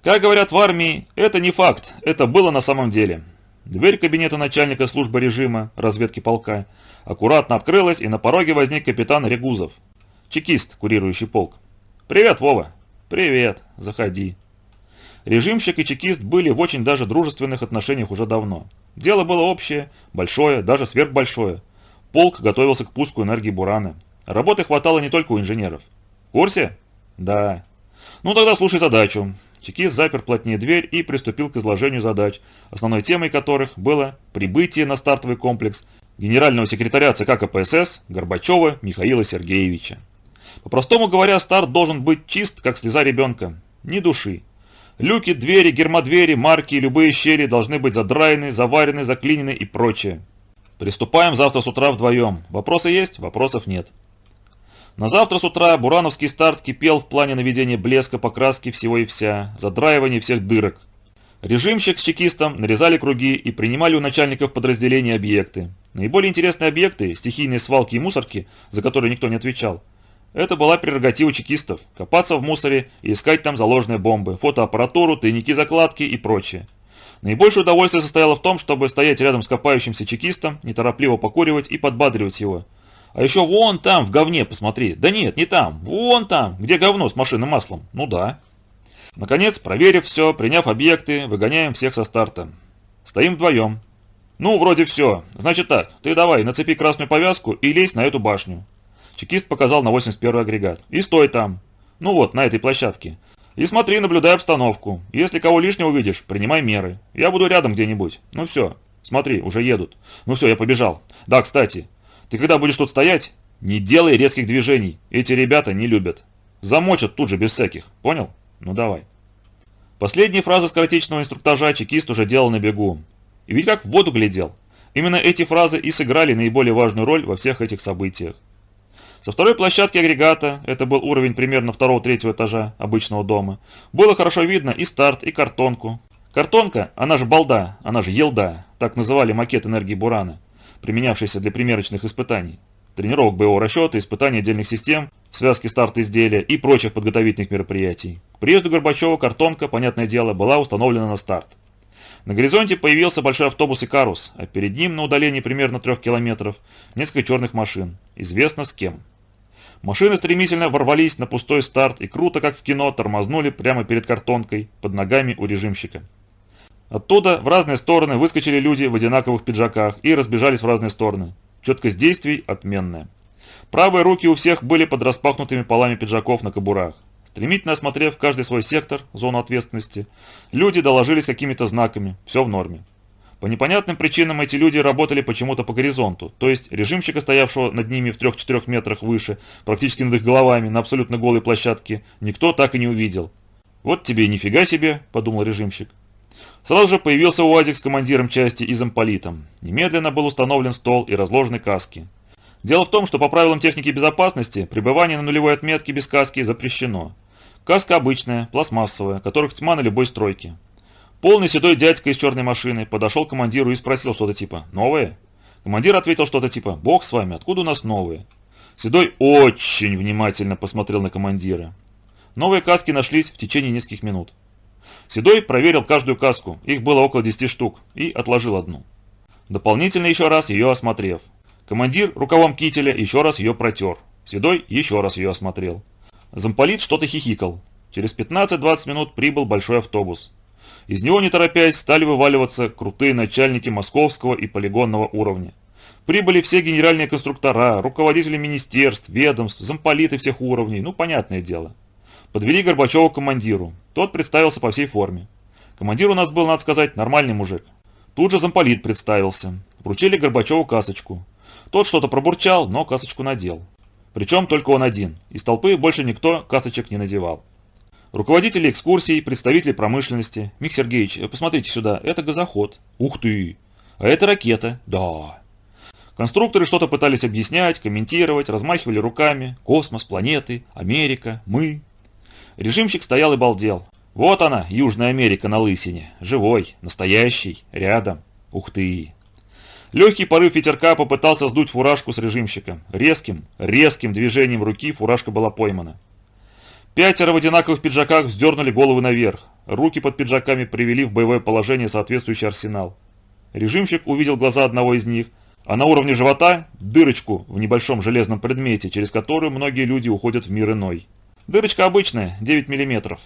Как говорят в армии, это не факт, это было на самом деле. Дверь кабинета начальника службы режима разведки полка аккуратно открылась, и на пороге возник капитан Регузов, чекист, курирующий полк. «Привет, Вова!» «Привет, заходи». Режимщик и чекист были в очень даже дружественных отношениях уже давно. Дело было общее, большое, даже сверхбольшое. Полк готовился к пуску энергии Бурана. Работы хватало не только у инженеров. В курсе? Да. Ну тогда слушай задачу. Чекист запер плотнее дверь и приступил к изложению задач, основной темой которых было прибытие на стартовый комплекс генерального секретаря ЦК КПСС Горбачева Михаила Сергеевича. По-простому говоря, старт должен быть чист, как слеза ребенка. Ни души. Люки, двери, гермодвери, марки и любые щели должны быть задраены, заварены, заклинены и прочее. Приступаем завтра с утра вдвоем. Вопросы есть? Вопросов нет. На завтра с утра бурановский старт кипел в плане наведения блеска, покраски всего и вся, задраивания всех дырок. Режимщик с чекистом нарезали круги и принимали у начальников подразделений объекты. Наиболее интересные объекты, стихийные свалки и мусорки, за которые никто не отвечал, это была прерогатива чекистов – копаться в мусоре и искать там заложенные бомбы, фотоаппаратуру, тайники-закладки и прочее. Наибольшее удовольствие состояло в том, чтобы стоять рядом с копающимся чекистом, неторопливо покуривать и подбадривать его. А еще вон там, в говне, посмотри. Да нет, не там, вон там, где говно с машинным маслом. Ну да. Наконец, проверив все, приняв объекты, выгоняем всех со старта. Стоим вдвоем. Ну, вроде все. Значит так, ты давай, нацепи красную повязку и лезь на эту башню. Чекист показал на 81 агрегат. И стой там. Ну вот, на этой площадке. И смотри, наблюдай обстановку. Если кого лишнего увидишь, принимай меры. Я буду рядом где-нибудь. Ну все. Смотри, уже едут. Ну все, я побежал. Да, кстати, ты когда будешь тут стоять, не делай резких движений. Эти ребята не любят. Замочат тут же без всяких. Понял? Ну давай. Последние фразы скоротечного инструктажа чекист уже делал на бегу. И ведь как в воду глядел. Именно эти фразы и сыграли наиболее важную роль во всех этих событиях. Со второй площадки агрегата, это был уровень примерно второго-третьего этажа обычного дома, было хорошо видно и старт, и картонку. Картонка, она же балда, она же елда, так называли макет энергии Бурана, применявшийся для примерочных испытаний, тренировок боевого расчета, испытаний отдельных систем, связки старта изделия и прочих подготовительных мероприятий. К приезду Горбачева картонка, понятное дело, была установлена на старт. На горизонте появился большой автобус «Икарус», а перед ним на удалении примерно трех километров несколько черных машин. Известно с кем. Машины стремительно ворвались на пустой старт и круто, как в кино, тормознули прямо перед картонкой, под ногами у режимщика. Оттуда в разные стороны выскочили люди в одинаковых пиджаках и разбежались в разные стороны. Четкость действий отменная. Правые руки у всех были под распахнутыми полами пиджаков на кобурах. Стремительно осмотрев каждый свой сектор, зону ответственности, люди доложились какими-то знаками, все в норме. По непонятным причинам эти люди работали почему-то по горизонту, то есть режимщика, стоявшего над ними в 3-4 метрах выше, практически над их головами, на абсолютно голой площадке, никто так и не увидел. «Вот тебе и нифига себе», – подумал режимщик. Сразу же появился УАЗик с командиром части и замполитом. Немедленно был установлен стол и разложены каски. Дело в том, что по правилам техники безопасности пребывание на нулевой отметке без каски запрещено. Каска обычная, пластмассовая, которых тьма на любой стройке. Полный седой дядька из черной машины подошел к командиру и спросил что-то типа «Новые?». Командир ответил что-то типа «Бог с вами, откуда у нас новые?». Седой очень внимательно посмотрел на командира. Новые каски нашлись в течение нескольких минут. Седой проверил каждую каску, их было около 10 штук, и отложил одну. Дополнительно еще раз ее осмотрев. Командир рукавом кителя еще раз ее протер. Седой еще раз ее осмотрел. Замполит что-то хихикал. Через 15-20 минут прибыл большой автобус. Из него, не торопясь, стали вываливаться крутые начальники московского и полигонного уровня. Прибыли все генеральные конструктора, руководители министерств, ведомств, замполиты всех уровней, ну, понятное дело. Подвели Горбачева к командиру. Тот представился по всей форме. Командир у нас был, надо сказать, нормальный мужик. Тут же замполит представился. Вручили Горбачеву касочку. Тот что-то пробурчал, но касочку надел. Причем только он один. Из толпы больше никто касочек не надевал. Руководители экскурсий, представители промышленности. Мик Сергеевич, посмотрите сюда, это газоход. Ух ты! А это ракета. Да. Конструкторы что-то пытались объяснять, комментировать, размахивали руками. Космос, планеты, Америка, мы. Режимщик стоял и балдел. Вот она, Южная Америка на лысине. Живой, настоящий, рядом. Ух ты! Легкий порыв ветерка попытался сдуть фуражку с режимщиком. Резким, резким движением руки фуражка была поймана. Пятеро в одинаковых пиджаках вздернули головы наверх. Руки под пиджаками привели в боевое положение соответствующий арсенал. Режимщик увидел глаза одного из них, а на уровне живота – дырочку в небольшом железном предмете, через которую многие люди уходят в мир иной. Дырочка обычная, 9 мм.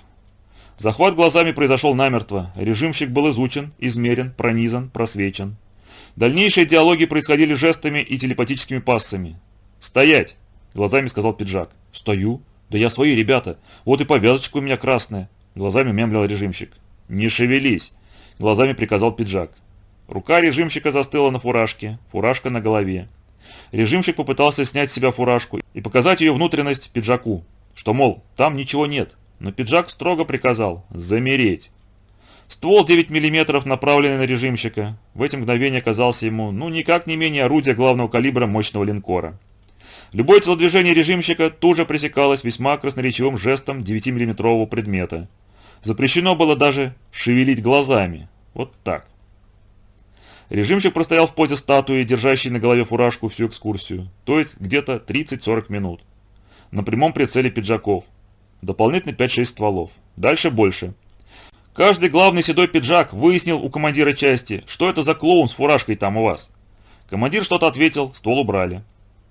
Захват глазами произошел намертво. Режимщик был изучен, измерен, пронизан, просвечен. Дальнейшие диалоги происходили жестами и телепатическими пассами. «Стоять!» – глазами сказал пиджак. «Стою!» «Да я свои, ребята. Вот и повязочка у меня красная», — глазами мямлил режимщик. «Не шевелись», — глазами приказал пиджак. Рука режимщика застыла на фуражке, фуражка на голове. Режимщик попытался снять с себя фуражку и показать ее внутренность пиджаку, что, мол, там ничего нет, но пиджак строго приказал «замереть». Ствол 9 мм, направленный на режимщика, в эти мгновения казался ему, ну, никак не менее орудия главного калибра мощного линкора. Любое телодвижение режимщика тут же пресекалось весьма красноречивым жестом 9-миллиметрового предмета. Запрещено было даже шевелить глазами. Вот так. Режимщик простоял в позе статуи, держащей на голове фуражку всю экскурсию, то есть где-то 30-40 минут. На прямом прицеле пиджаков. Дополнительно 5-6 стволов. Дальше больше. Каждый главный седой пиджак выяснил у командира части, что это за клоун с фуражкой там у вас. Командир что-то ответил, ствол убрали.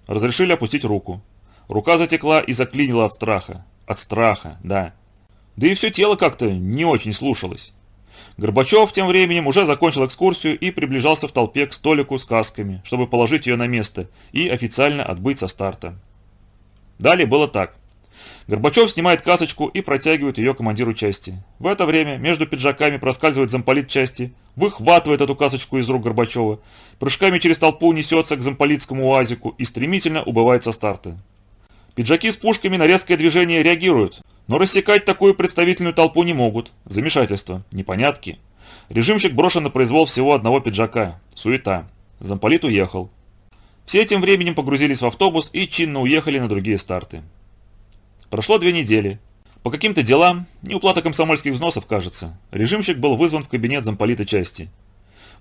Разрешили опустить руку. Рука затекла и заклинила от страха. От страха, да. Да и все тело как-то не очень слушалось. Горбачев тем временем уже закончил экскурсию и приближался в толпе к столику с касками, чтобы положить ее на место и официально отбыть со старта. Далее было так. Горбачев снимает касочку и протягивает ее командиру части. В это время между пиджаками проскальзывает замполит части, выхватывает эту касочку из рук Горбачева, прыжками через толпу несется к замполитскому уазику и стремительно убывает со старта. Пиджаки с пушками на резкое движение реагируют, но рассекать такую представительную толпу не могут. Замешательство, непонятки. Режимщик брошен на произвол всего одного пиджака. Суета. Замполит уехал. Все этим временем погрузились в автобус и чинно уехали на другие старты. Прошло две недели. По каким-то делам, неуплата комсомольских взносов, кажется, режимщик был вызван в кабинет замполита части.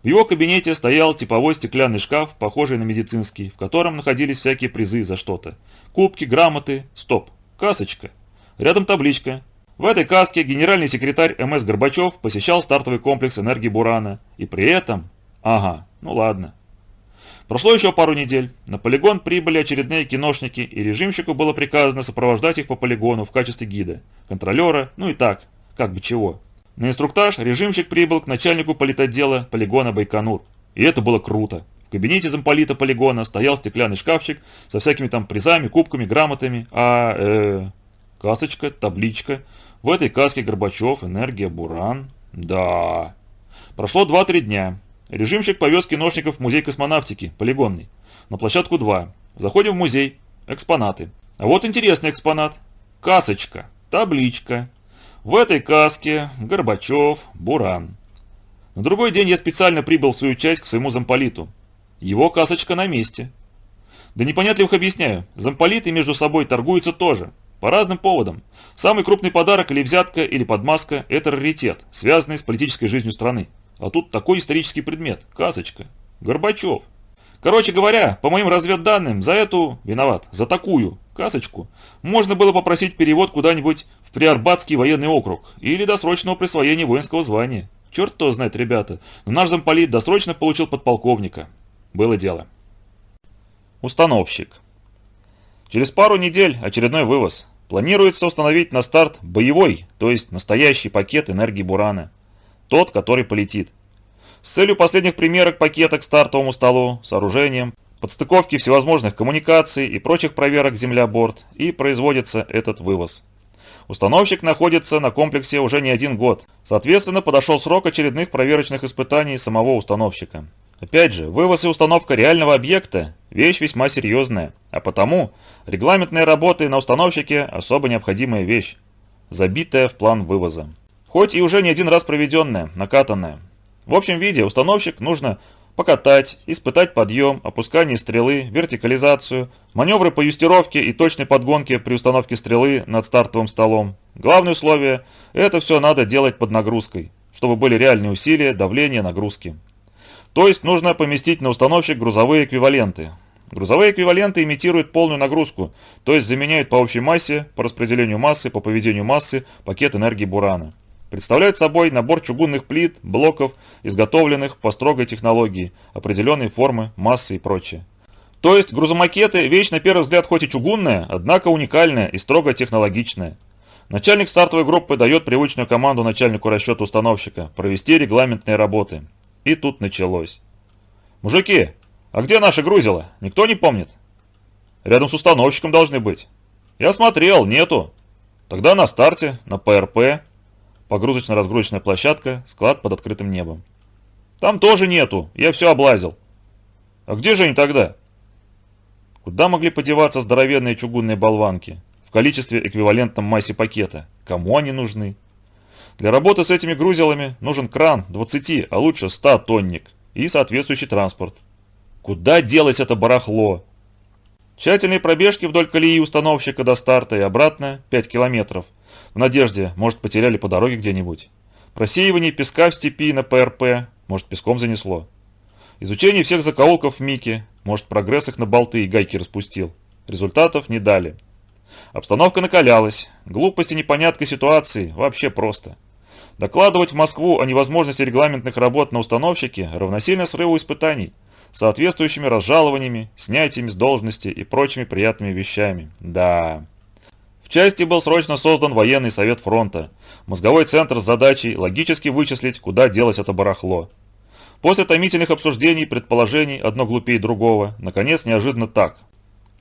В его кабинете стоял типовой стеклянный шкаф, похожий на медицинский, в котором находились всякие призы за что-то. Кубки, грамоты, стоп, касочка. Рядом табличка. В этой каске генеральный секретарь МС Горбачев посещал стартовый комплекс энергии Бурана. И при этом... Ага, ну ладно. Прошло еще пару недель. На полигон прибыли очередные киношники, и режимщику было приказано сопровождать их по полигону в качестве гида, контролера, ну и так, как бы чего. На инструктаж режимщик прибыл к начальнику политотдела полигона Байконур. И это было круто. В кабинете замполита полигона стоял стеклянный шкафчик со всякими там призами, кубками, грамотами, а... Э, касочка, табличка. В этой каске Горбачев, энергия, Буран. Да. Прошло 2-3 дня. Режимщик повез киношников в музей космонавтики, полигонный. На площадку 2. Заходим в музей. Экспонаты. А вот интересный экспонат. Касочка. Табличка. В этой каске Горбачев, Буран. На другой день я специально прибыл в свою часть к своему замполиту. Его касочка на месте. Да непонятливых объясняю. Замполиты между собой торгуются тоже. По разным поводам. Самый крупный подарок или взятка, или подмазка – это раритет, связанный с политической жизнью страны. А тут такой исторический предмет. Касочка. Горбачев. Короче говоря, по моим разведданным, за эту, виноват, за такую касочку, можно было попросить перевод куда-нибудь в Приарбатский военный округ или досрочного присвоения воинского звания. Черт кто знает, ребята, но наш замполит досрочно получил подполковника. Было дело. Установщик. Через пару недель очередной вывоз. Планируется установить на старт боевой, то есть настоящий пакет энергии Бурана. Тот, который полетит. С целью последних примерок пакета к стартовому столу, сооружением, подстыковки всевозможных коммуникаций и прочих проверок земля-борт и производится этот вывоз. Установщик находится на комплексе уже не один год, соответственно подошел срок очередных проверочных испытаний самого установщика. Опять же, вывоз и установка реального объекта – вещь весьма серьезная, а потому регламентные работы на установщике – особо необходимая вещь. забитая в план вывоза. Хоть и уже не один раз проведенная, накатанная. В общем виде установщик нужно покатать, испытать подъем, опускание стрелы, вертикализацию, маневры по юстировке и точной подгонке при установке стрелы над стартовым столом. Главное условие – это все надо делать под нагрузкой, чтобы были реальные усилия, давление, нагрузки. То есть нужно поместить на установщик грузовые эквиваленты. Грузовые эквиваленты имитируют полную нагрузку, то есть заменяют по общей массе, по распределению массы, по поведению массы пакет энергии Бурана представляют собой набор чугунных плит, блоков, изготовленных по строгой технологии, определенной формы, массы и прочее. То есть грузомакеты – вещь на первый взгляд хоть и чугунная, однако уникальная и строго технологичная. Начальник стартовой группы дает привычную команду начальнику расчета установщика провести регламентные работы. И тут началось. «Мужики, а где наши грузила? Никто не помнит?» «Рядом с установщиком должны быть». «Я смотрел, нету». «Тогда на старте, на ПРП». Погрузочно-разгрузочная площадка, склад под открытым небом. Там тоже нету, я все облазил. А где же они тогда? Куда могли подеваться здоровенные чугунные болванки? В количестве эквивалентном массе пакета. Кому они нужны? Для работы с этими грузилами нужен кран 20, а лучше 100 тонник и соответствующий транспорт. Куда делось это барахло? Тщательные пробежки вдоль колеи установщика до старта и обратно 5 километров – в надежде, может, потеряли по дороге где-нибудь. Просеивание песка в степи на ПРП, может, песком занесло. Изучение всех закоулков в Мике, может, прогресс их на болты и гайки распустил. Результатов не дали. Обстановка накалялась. Глупость и непонятка ситуации вообще просто. Докладывать в Москву о невозможности регламентных работ на установщике равносильно срыву испытаний, соответствующими разжалованиями, снятиями с должности и прочими приятными вещами. Да. В части был срочно создан военный совет фронта, мозговой центр с задачей логически вычислить, куда делось это барахло. После томительных обсуждений, предположений, одно глупее другого, наконец неожиданно так.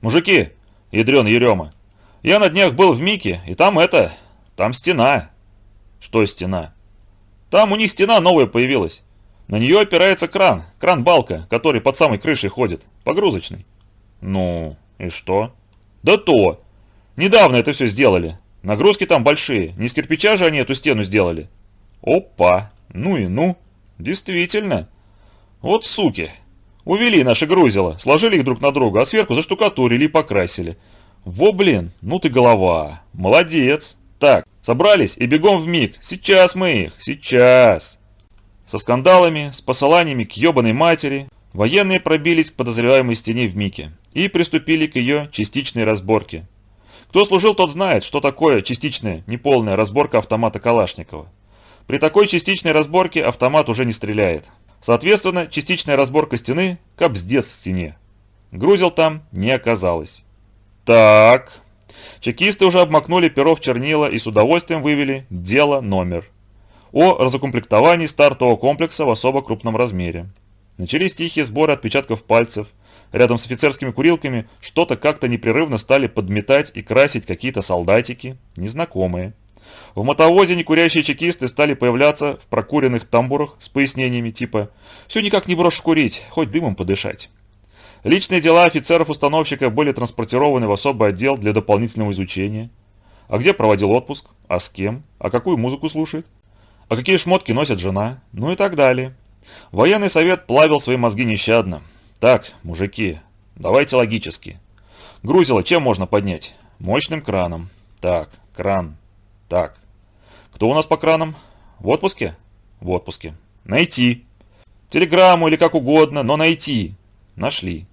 «Мужики, ядрен Ерема, я на днях был в Мике, и там это, там стена». «Что стена?» «Там у них стена новая появилась. На нее опирается кран, кран-балка, который под самой крышей ходит, погрузочный». «Ну, и что?» «Да то! Недавно это все сделали. Нагрузки там большие. Не из кирпича же они эту стену сделали. Опа. Ну и ну. Действительно. Вот суки. Увели наши грузила, сложили их друг на друга, а сверху заштукатурили и покрасили. Во блин, ну ты голова. Молодец. Так, собрались и бегом в миг. Сейчас мы их, сейчас. Со скандалами, с посыланиями к ебаной матери, военные пробились к подозреваемой стене в Мике и приступили к ее частичной разборке. Кто служил, тот знает, что такое частичная, неполная разборка автомата Калашникова. При такой частичной разборке автомат уже не стреляет. Соответственно, частичная разборка стены – капздец в стене. Грузил там не оказалось. Так. Чекисты уже обмакнули перо в чернила и с удовольствием вывели дело номер. О разукомплектовании стартового комплекса в особо крупном размере. Начались тихие сборы отпечатков пальцев – Рядом с офицерскими курилками что-то как-то непрерывно стали подметать и красить какие-то солдатики, незнакомые. В мотовозе некурящие чекисты стали появляться в прокуренных тамбурах с пояснениями типа «Все никак не брошу курить, хоть дымом подышать». Личные дела офицеров-установщиков были транспортированы в особый отдел для дополнительного изучения. А где проводил отпуск? А с кем? А какую музыку слушает? А какие шмотки носит жена? Ну и так далее. Военный совет плавил свои мозги нещадно. Так, мужики, давайте логически. Грузило чем можно поднять? Мощным краном. Так, кран. Так. Кто у нас по кранам? В отпуске? В отпуске. Найти. Телеграмму или как угодно, но найти. Нашли.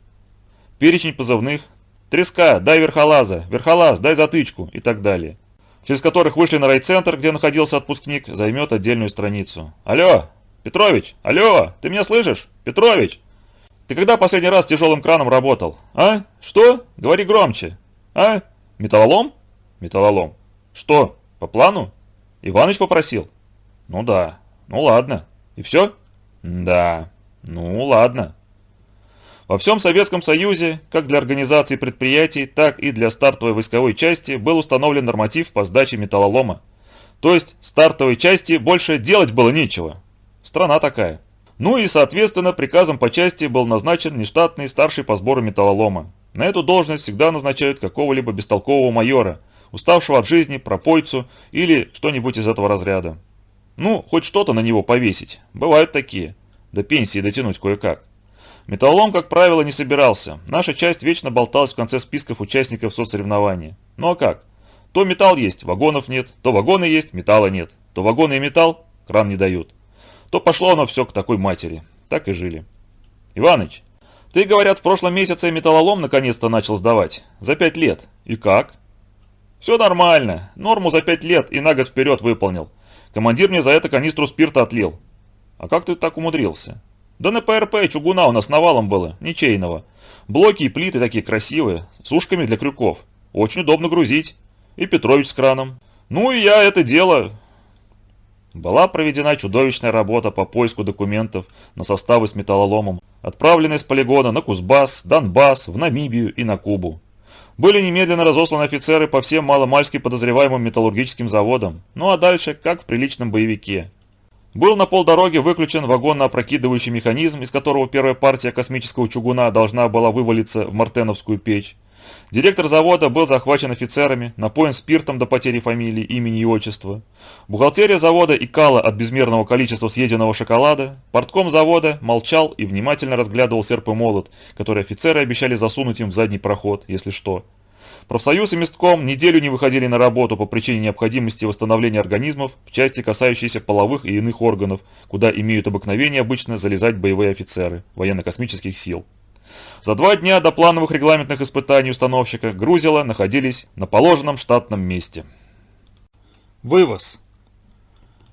Перечень позывных. Треска, дай верхолаза, верхолаз, дай затычку и так далее. Через которых вышли на райцентр, где находился отпускник, займет отдельную страницу. Алло, Петрович, алло, ты меня слышишь? Петрович, ты когда последний раз тяжелым краном работал? А? Что? Говори громче. А? Металлолом? Металлолом. Что? По плану? Иваныч попросил? Ну да. Ну ладно. И все? Да. Ну ладно. Во всем Советском Союзе, как для организации предприятий, так и для стартовой войсковой части, был установлен норматив по сдаче металлолома. То есть стартовой части больше делать было нечего. Страна такая. Ну и, соответственно, приказом по части был назначен нештатный старший по сбору металлолома. На эту должность всегда назначают какого-либо бестолкового майора, уставшего от жизни, пропойцу или что-нибудь из этого разряда. Ну, хоть что-то на него повесить. Бывают такие. До пенсии дотянуть кое-как. Металлолом, как правило, не собирался. Наша часть вечно болталась в конце списков участников соцсоревнования. Ну а как? То металл есть, вагонов нет, то вагоны есть, металла нет. То вагоны и металл, кран не дают. То пошло оно все к такой матери. Так и жили. Иваныч, ты, говорят, в прошлом месяце металлолом наконец-то начал сдавать. За пять лет. И как? Все нормально. Норму за пять лет и на год вперед выполнил. Командир мне за это канистру спирта отлил. А как ты так умудрился? Да на ПРП чугуна у нас навалом было, ничейного. Блоки и плиты такие красивые, с ушками для крюков. Очень удобно грузить. И Петрович с краном. Ну и я это дело... Была проведена чудовищная работа по поиску документов на составы с металлоломом, отправленные с полигона на Кузбасс, Донбасс, в Намибию и на Кубу. Были немедленно разосланы офицеры по всем маломальски подозреваемым металлургическим заводам, ну а дальше как в приличном боевике. Был на полдороге выключен вагонно-опрокидывающий механизм, из которого первая партия космического чугуна должна была вывалиться в Мартеновскую печь. Директор завода был захвачен офицерами, напоен спиртом до потери фамилии, имени и отчества. Бухгалтерия завода икала от безмерного количества съеденного шоколада. Портком завода молчал и внимательно разглядывал серп и молот, который офицеры обещали засунуть им в задний проход, если что. Профсоюз и местком неделю не выходили на работу по причине необходимости восстановления организмов в части, касающейся половых и иных органов, куда имеют обыкновение обычно залезать боевые офицеры военно-космических сил. За два дня до плановых регламентных испытаний установщика грузила находились на положенном штатном месте. Вывоз.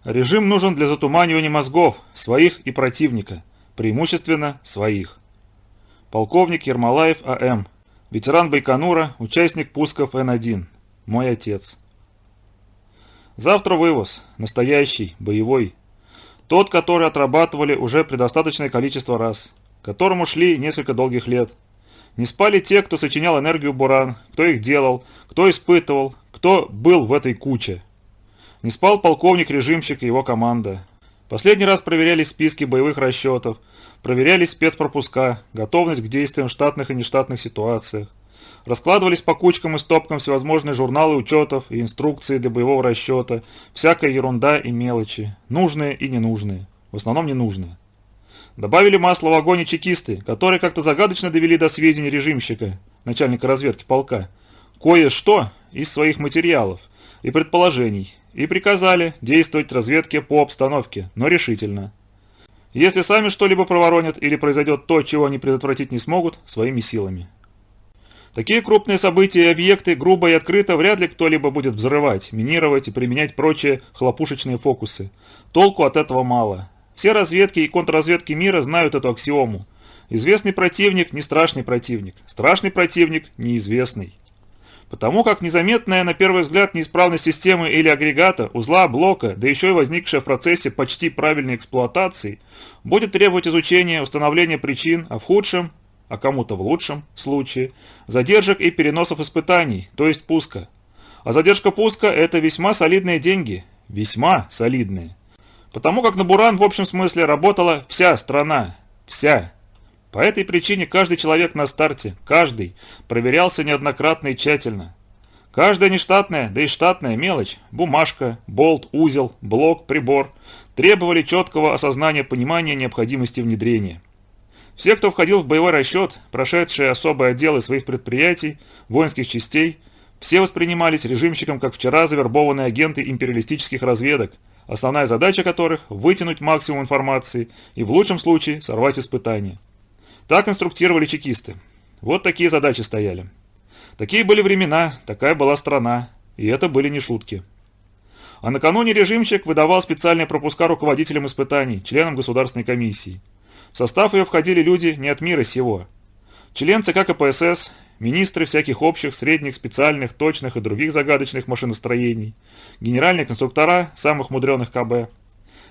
Режим нужен для затуманивания мозгов, своих и противника, преимущественно своих. Полковник Ермолаев А.М. Ветеран Байконура, участник пусков Н-1. Мой отец. Завтра вывоз. Настоящий, боевой. Тот, который отрабатывали уже предостаточное количество раз которому шли несколько долгих лет. Не спали те, кто сочинял энергию Буран, кто их делал, кто испытывал, кто был в этой куче. Не спал полковник-режимщик и его команда. Последний раз проверялись списки боевых расчетов, проверялись спецпропуска, готовность к действиям в штатных и нештатных ситуациях. Раскладывались по кучкам и стопкам всевозможные журналы учетов и инструкции для боевого расчета, всякая ерунда и мелочи, нужные и ненужные, в основном ненужные. Добавили масло в огонь чекисты, которые как-то загадочно довели до сведения режимщика, начальника разведки полка, кое-что из своих материалов и предположений, и приказали действовать разведке по обстановке, но решительно. Если сами что-либо проворонят или произойдет то, чего они предотвратить не смогут, своими силами. Такие крупные события и объекты грубо и открыто вряд ли кто-либо будет взрывать, минировать и применять прочие хлопушечные фокусы. Толку от этого мало. Все разведки и контрразведки мира знают эту аксиому. Известный противник – не страшный противник. Страшный противник – неизвестный. Потому как незаметная на первый взгляд неисправность системы или агрегата, узла, блока, да еще и возникшая в процессе почти правильной эксплуатации, будет требовать изучения, установления причин, а в худшем, а кому-то в лучшем случае, задержек и переносов испытаний, то есть пуска. А задержка пуска – это весьма солидные деньги, весьма солидные. Потому как на Буран в общем смысле работала вся страна. Вся. По этой причине каждый человек на старте, каждый, проверялся неоднократно и тщательно. Каждая нештатная, да и штатная мелочь, бумажка, болт, узел, блок, прибор, требовали четкого осознания понимания необходимости внедрения. Все, кто входил в боевой расчет, прошедшие особые отделы своих предприятий, воинских частей, все воспринимались режимщиком как вчера завербованные агенты империалистических разведок, основная задача которых – вытянуть максимум информации и в лучшем случае сорвать испытания. Так инструктировали чекисты. Вот такие задачи стояли. Такие были времена, такая была страна, и это были не шутки. А накануне режимщик выдавал специальные пропуска руководителям испытаний, членам Государственной комиссии. В состав ее входили люди не от мира сего. Член ЦК КПСС, министры всяких общих, средних, специальных, точных и других загадочных машиностроений, генеральные конструктора самых мудреных КБ.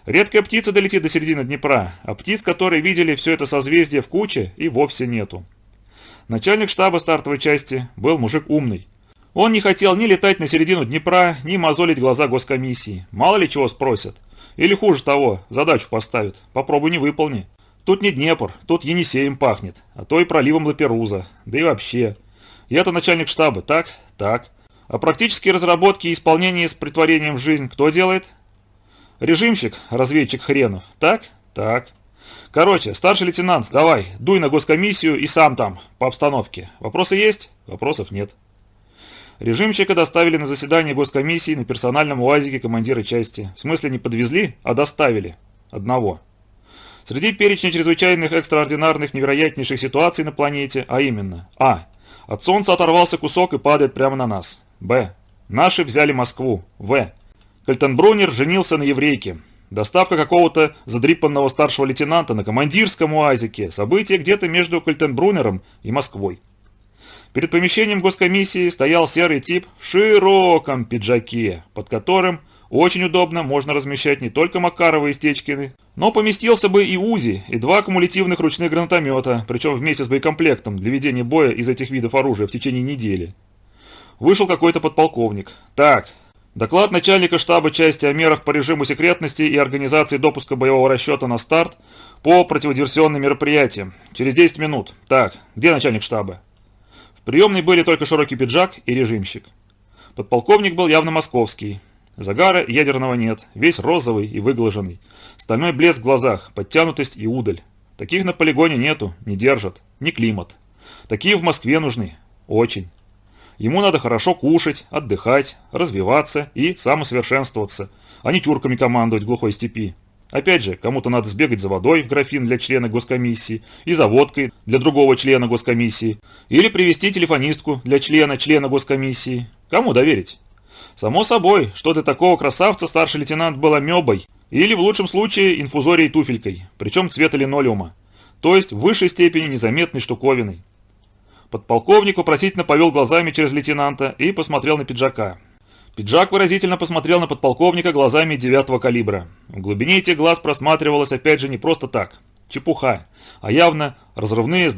Редкая птица долетит до середины Днепра, а птиц, которые видели все это созвездие в куче, и вовсе нету. Начальник штаба стартовой части был мужик умный. Он не хотел ни летать на середину Днепра, ни мозолить глаза госкомиссии. Мало ли чего спросят. Или хуже того, задачу поставят. Попробуй не выполни. Тут не Днепр, тут Енисеем пахнет, а то и проливом Лаперуза. Да и вообще. Я-то начальник штаба, так? Так. А практические разработки и исполнение с притворением в жизнь кто делает? Режимщик, разведчик хренов. Так? Так. Короче, старший лейтенант, давай, дуй на госкомиссию и сам там, по обстановке. Вопросы есть? Вопросов нет. Режимщика доставили на заседание госкомиссии на персональном УАЗике командира части. В смысле не подвезли, а доставили. Одного. Среди перечня чрезвычайных, экстраординарных, невероятнейших ситуаций на планете, а именно А. От солнца оторвался кусок и падает прямо на нас. Б. Наши взяли Москву. В. Кальтенбрунер женился на еврейке. Доставка какого-то задрипанного старшего лейтенанта на командирском УАЗике. Событие где-то между Кальтенбрунером и Москвой. Перед помещением госкомиссии стоял серый тип в широком пиджаке, под которым очень удобно можно размещать не только Макарова и Стечкины, но поместился бы и УЗИ, и два кумулятивных ручных гранатомета, причем вместе с боекомплектом для ведения боя из этих видов оружия в течение недели. Вышел какой-то подполковник. Так, Доклад начальника штаба части о мерах по режиму секретности и организации допуска боевого расчета на старт по противодиверсионным мероприятиям. Через 10 минут. Так, где начальник штаба? В приемной были только широкий пиджак и режимщик. Подполковник был явно московский. Загара ядерного нет, весь розовый и выглаженный. Стальной блеск в глазах, подтянутость и удаль. Таких на полигоне нету, не держат, не климат. Такие в Москве нужны. Очень. Ему надо хорошо кушать, отдыхать, развиваться и самосовершенствоваться, а не чурками командовать в глухой степи. Опять же, кому-то надо сбегать за водой в графин для члена госкомиссии и за водкой для другого члена госкомиссии, или привести телефонистку для члена-члена госкомиссии. Кому доверить? Само собой, что для такого красавца старший лейтенант был амебой, или в лучшем случае инфузорией туфелькой, причем цвета линолеума, то есть в высшей степени незаметной штуковиной. Подполковник вопросительно повел глазами через лейтенанта и посмотрел на пиджака. Пиджак выразительно посмотрел на подполковника глазами девятого калибра. В глубине этих глаз просматривалось опять же не просто так, чепуха, а явно разрывные с